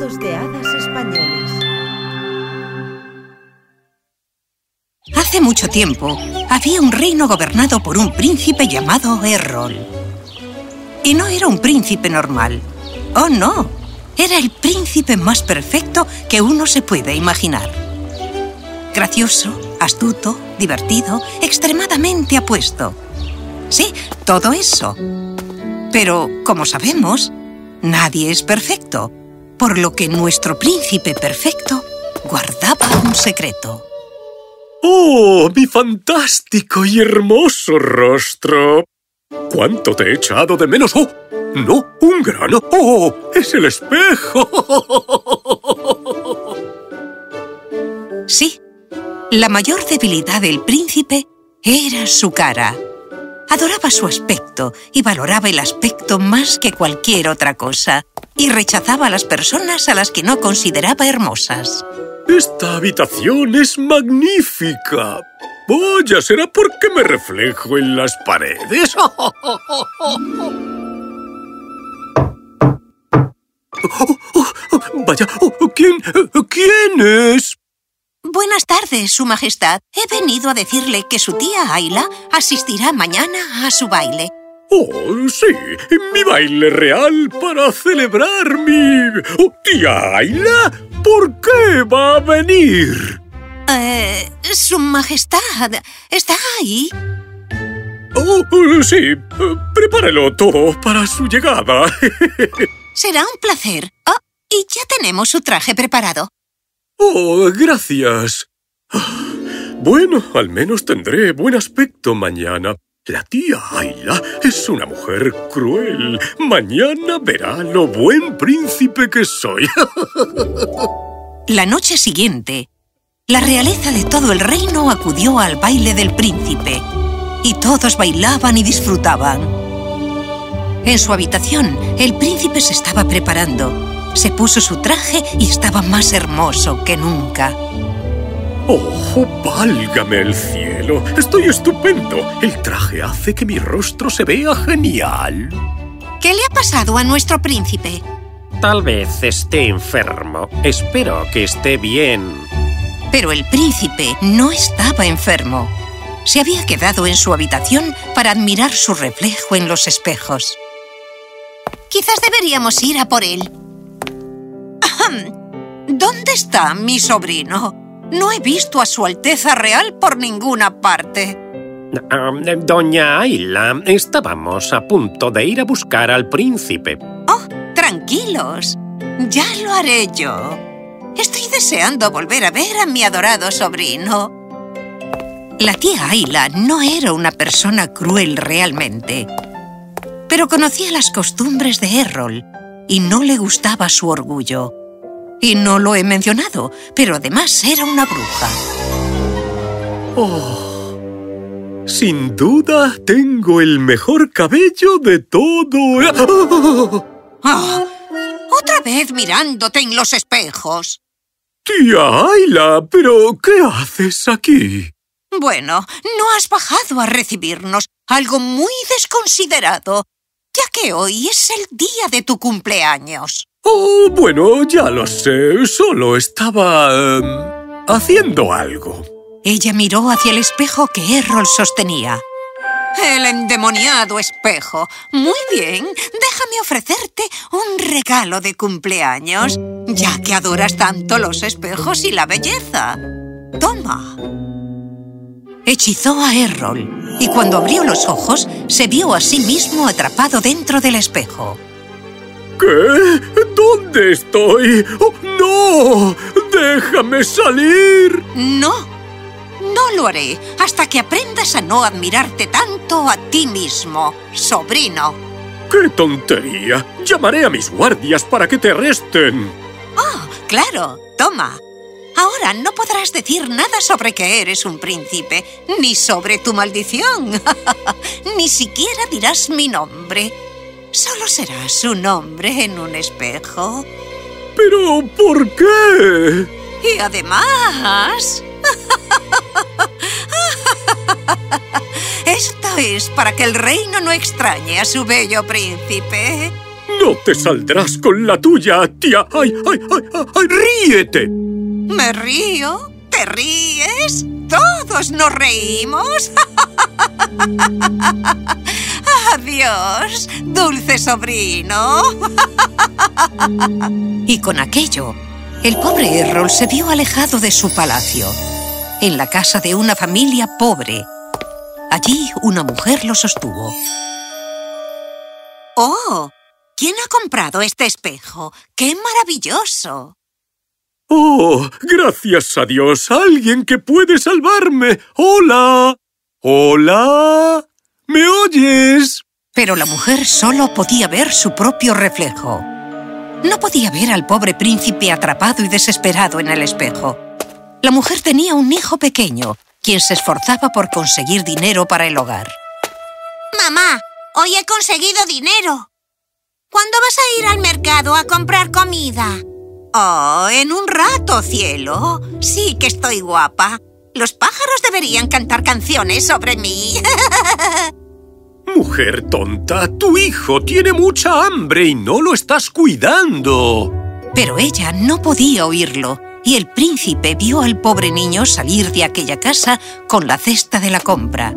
De hadas españoles. Hace mucho tiempo había un reino gobernado por un príncipe llamado Errol. Y no era un príncipe normal. Oh, no. Era el príncipe más perfecto que uno se puede imaginar. Gracioso, astuto, divertido, extremadamente apuesto. Sí, todo eso. Pero, como sabemos, nadie es perfecto, por lo que nuestro príncipe perfecto guardaba un secreto. ¡Oh, mi fantástico y hermoso rostro! ¿Cuánto te he echado de menos? ¡Oh! ¡No! ¡Un grano! ¡Oh! ¡Es el espejo! Sí, la mayor debilidad del príncipe era su cara. Adoraba su aspecto y valoraba el aspecto más que cualquier otra cosa. Y rechazaba a las personas a las que no consideraba hermosas. Esta habitación es magnífica. Vaya, ¿será porque me reflejo en las paredes? vaya, ¿quién, ¿quién es? Buenas tardes, Su Majestad. He venido a decirle que su tía Ayla asistirá mañana a su baile. Oh, sí, mi baile real para celebrar mi... Oh, ¿Tía Ayla? ¿Por qué va a venir? Eh, Su Majestad, ¿está ahí? Oh, sí, prepárelo todo para su llegada. Será un placer. Oh, y ya tenemos su traje preparado. Oh, gracias. Bueno, al menos tendré buen aspecto mañana. La tía Ayla es una mujer cruel. Mañana verá lo buen príncipe que soy. La noche siguiente, la realeza de todo el reino acudió al baile del príncipe. Y todos bailaban y disfrutaban. En su habitación, el príncipe se estaba preparando. Se puso su traje y estaba más hermoso que nunca. ¡Oh, válgame el cielo! ¡Estoy estupendo! El traje hace que mi rostro se vea genial. ¿Qué le ha pasado a nuestro príncipe? Tal vez esté enfermo. Espero que esté bien. Pero el príncipe no estaba enfermo. Se había quedado en su habitación para admirar su reflejo en los espejos. Quizás deberíamos ir a por él. ¿Dónde está mi sobrino? No he visto a su Alteza Real por ninguna parte. Um, doña Ayla, estábamos a punto de ir a buscar al príncipe. Oh, tranquilos. Ya lo haré yo. Estoy deseando volver a ver a mi adorado sobrino. La tía Ayla no era una persona cruel realmente, pero conocía las costumbres de Errol y no le gustaba su orgullo. Y no lo he mencionado, pero además era una bruja. Oh, sin duda tengo el mejor cabello de todo. ¡Ah! ¡Otra vez mirándote en los espejos! Tía Ayla, ¿pero qué haces aquí? Bueno, no has bajado a recibirnos. Algo muy desconsiderado, ya que hoy es el día de tu cumpleaños. Oh, bueno, ya lo sé. Solo estaba... em, haciendo algo. Ella miró hacia el espejo que Errol sostenía. El endemoniado espejo. Muy bien, déjame ofrecerte un regalo de cumpleaños, ya que adoras tanto los espejos y la belleza. Toma. Hechizó a Errol, y cuando abrió los ojos, se vio a sí mismo atrapado dentro del espejo. ¿Qué? ¿Dónde estoy? ¡Oh, ¡No! ¡Déjame salir! No, no lo haré hasta que aprendas a no admirarte tanto a ti mismo, sobrino. ¡Qué tontería! Llamaré a mis guardias para que te arresten. Oh, claro, toma. Ahora no podrás decir nada sobre que eres un príncipe, ni sobre tu maldición. ni siquiera dirás mi nombre. Solo serás un hombre en un espejo. ¿Pero por qué? Y además... Esto es para que el reino no extrañe a su bello príncipe. No te saldrás con la tuya, tía. ¡Ay, ay, ay, ay! ¡Ríete! ¿Me río? ¿Te ríes? Todos nos reímos. Adiós, dulce sobrino. y con aquello, el pobre Errol se vio alejado de su palacio, en la casa de una familia pobre. Allí una mujer lo sostuvo. ¡Oh! ¿Quién ha comprado este espejo? ¡Qué maravilloso! ¡Oh! Gracias a Dios, alguien que puede salvarme. ¡Hola! ¡Hola! ¿Me oyes? Pero la mujer solo podía ver su propio reflejo. No podía ver al pobre príncipe atrapado y desesperado en el espejo. La mujer tenía un hijo pequeño, quien se esforzaba por conseguir dinero para el hogar. Mamá, hoy he conseguido dinero. ¿Cuándo vas a ir al mercado a comprar comida? Oh, en un rato, cielo. Sí que estoy guapa. Los pájaros deberían cantar canciones sobre mí. Mujer tonta, tu hijo tiene mucha hambre y no lo estás cuidando. Pero ella no podía oírlo y el príncipe vio al pobre niño salir de aquella casa con la cesta de la compra.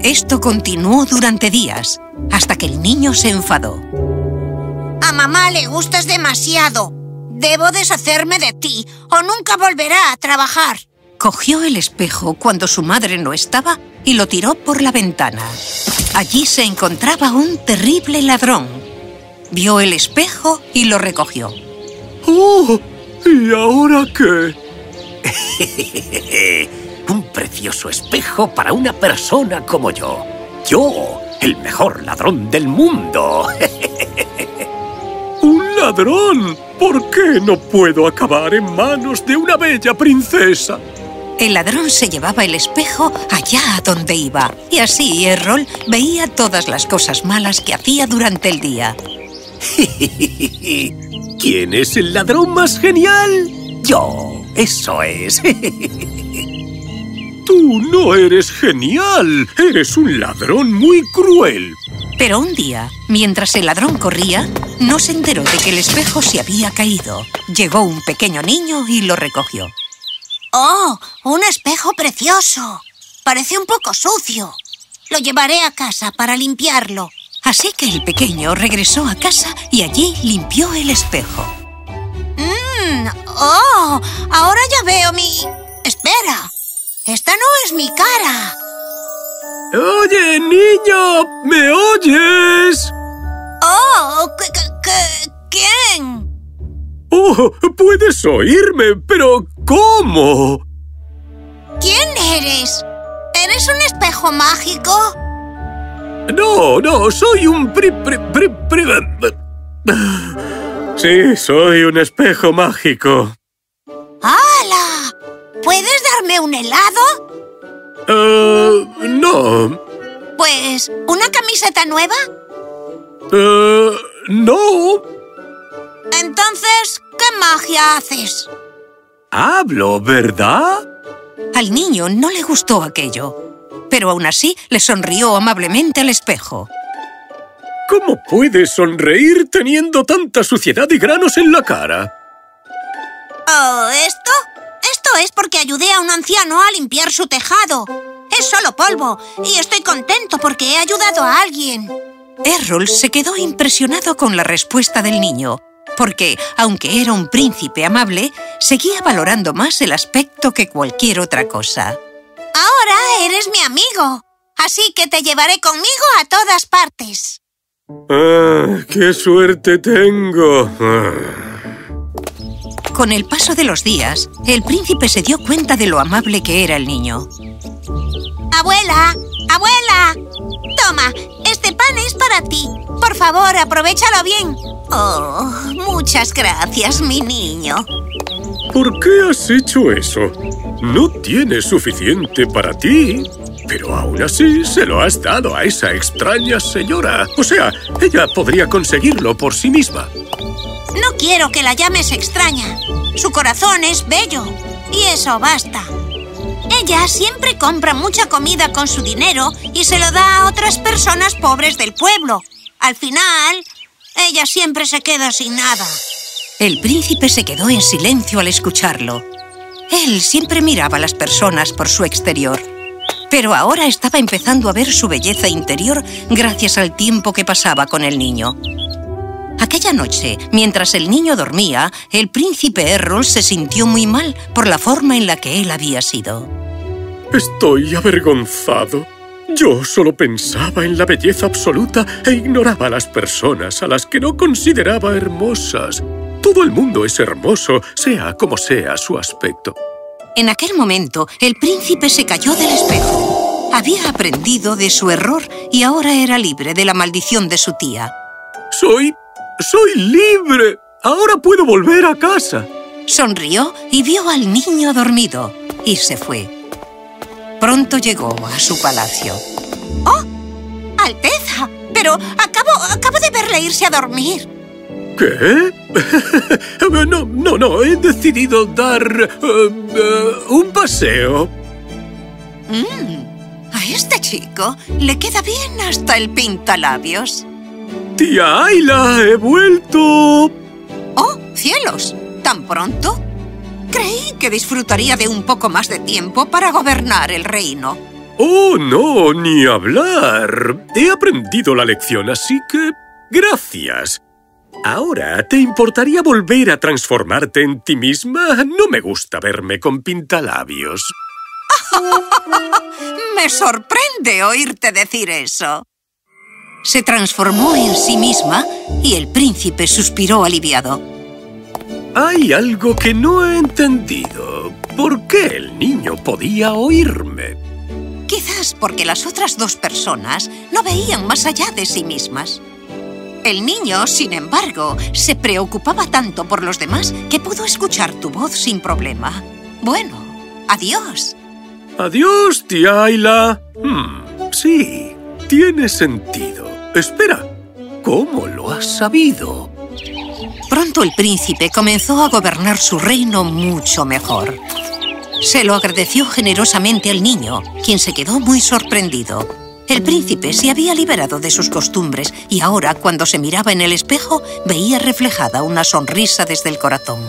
Esto continuó durante días, hasta que el niño se enfadó. A mamá le gustas demasiado. Debo deshacerme de ti o nunca volverá a trabajar. Cogió el espejo cuando su madre no estaba y lo tiró por la ventana. Allí se encontraba un terrible ladrón. Vio el espejo y lo recogió. ¡Oh! ¿Y ahora qué? un precioso espejo para una persona como yo. Yo, el mejor ladrón del mundo. ¡Un ladrón! ¿Por qué no puedo acabar en manos de una bella princesa? El ladrón se llevaba el espejo allá a donde iba. Y así Errol veía todas las cosas malas que hacía durante el día. ¿Quién es el ladrón más genial? Yo, eso es. Tú no eres genial. Eres un ladrón muy cruel. Pero un día, mientras el ladrón corría, no se enteró de que el espejo se había caído. Llegó un pequeño niño y lo recogió. ¡Oh! ¡Un espejo precioso! Parece un poco sucio. Lo llevaré a casa para limpiarlo. Así que el pequeño regresó a casa y allí limpió el espejo. ¡Mmm! ¡Oh! Ahora ya veo mi... Espera. Esta no es mi cara. Oye, niño, ¿me oyes? ¡Oh! ¿Quién? Oh, puedes oírme, pero ¿cómo? ¿Quién eres? ¿Eres un espejo mágico? No, no, soy un pri, pri, pri, pri... Sí, soy un espejo mágico. ¡Hala! ¿Puedes darme un helado? Uh, no. Pues, ¿una camiseta nueva? Uh, no. Entonces, ¿qué magia haces? Hablo, ¿verdad? Al niño no le gustó aquello, pero aún así le sonrió amablemente al espejo. ¿Cómo puedes sonreír teniendo tanta suciedad y granos en la cara? Oh, ¿esto? Esto es porque ayudé a un anciano a limpiar su tejado. Es solo polvo y estoy contento porque he ayudado a alguien. Errol se quedó impresionado con la respuesta del niño, porque, aunque era un príncipe amable, seguía valorando más el aspecto que cualquier otra cosa. Ahora eres mi amigo, así que te llevaré conmigo a todas partes. ¡Ah, qué suerte tengo! Con el paso de los días, el príncipe se dio cuenta de lo amable que era el niño. ¡Abuela! ¡Abuela! Toma, este favor, aprovechalo bien. Oh, muchas gracias, mi niño. ¿Por qué has hecho eso? No tienes suficiente para ti. Pero aún así se lo has dado a esa extraña señora. O sea, ella podría conseguirlo por sí misma. No quiero que la llames extraña. Su corazón es bello. Y eso basta. Ella siempre compra mucha comida con su dinero y se lo da a otras personas pobres del pueblo. Al final, Ella siempre se queda sin nada. El príncipe se quedó en silencio al escucharlo. Él siempre miraba a las personas por su exterior. Pero ahora estaba empezando a ver su belleza interior gracias al tiempo que pasaba con el niño. Aquella noche, mientras el niño dormía, el príncipe Errol se sintió muy mal por la forma en la que él había sido. Estoy avergonzado. Yo solo pensaba en la belleza absoluta e ignoraba a las personas a las que no consideraba hermosas. Todo el mundo es hermoso, sea como sea su aspecto. En aquel momento, el príncipe se cayó del espejo. Había aprendido de su error y ahora era libre de la maldición de su tía. ¡Soy... soy libre! ¡Ahora puedo volver a casa! Sonrió y vio al niño dormido y se fue. Pronto llegó a su palacio. ¡Oh! ¡Alteza! Pero acabo, acabo de verle irse a dormir. ¿Qué? no, no, no. He decidido dar uh, uh, un paseo. Mm, a este chico le queda bien hasta el pintalabios. ¡Tía Ayla, he vuelto! ¡Oh, cielos! ¿Tan pronto? Creí que disfrutaría de un poco más de tiempo para gobernar el reino. ¡Oh, no! ¡Ni hablar! He aprendido la lección, así que... ¡Gracias! Ahora, ¿te importaría volver a transformarte en ti misma? No me gusta verme con pintalabios. me sorprende oírte decir eso. Se transformó en sí misma y el príncipe suspiró aliviado. Hay algo que no he entendido. ¿Por qué el niño podía oírme? Quizás porque las otras dos personas no veían más allá de sí mismas. El niño, sin embargo, se preocupaba tanto por los demás que pudo escuchar tu voz sin problema. Bueno, adiós. Adiós, tía Ayla. Hmm, sí, tiene sentido. Espera, ¿cómo lo has sabido? Pronto el príncipe comenzó a gobernar su reino mucho mejor. Se lo agradeció generosamente al niño, quien se quedó muy sorprendido. El príncipe se había liberado de sus costumbres y ahora, cuando se miraba en el espejo, veía reflejada una sonrisa desde el corazón.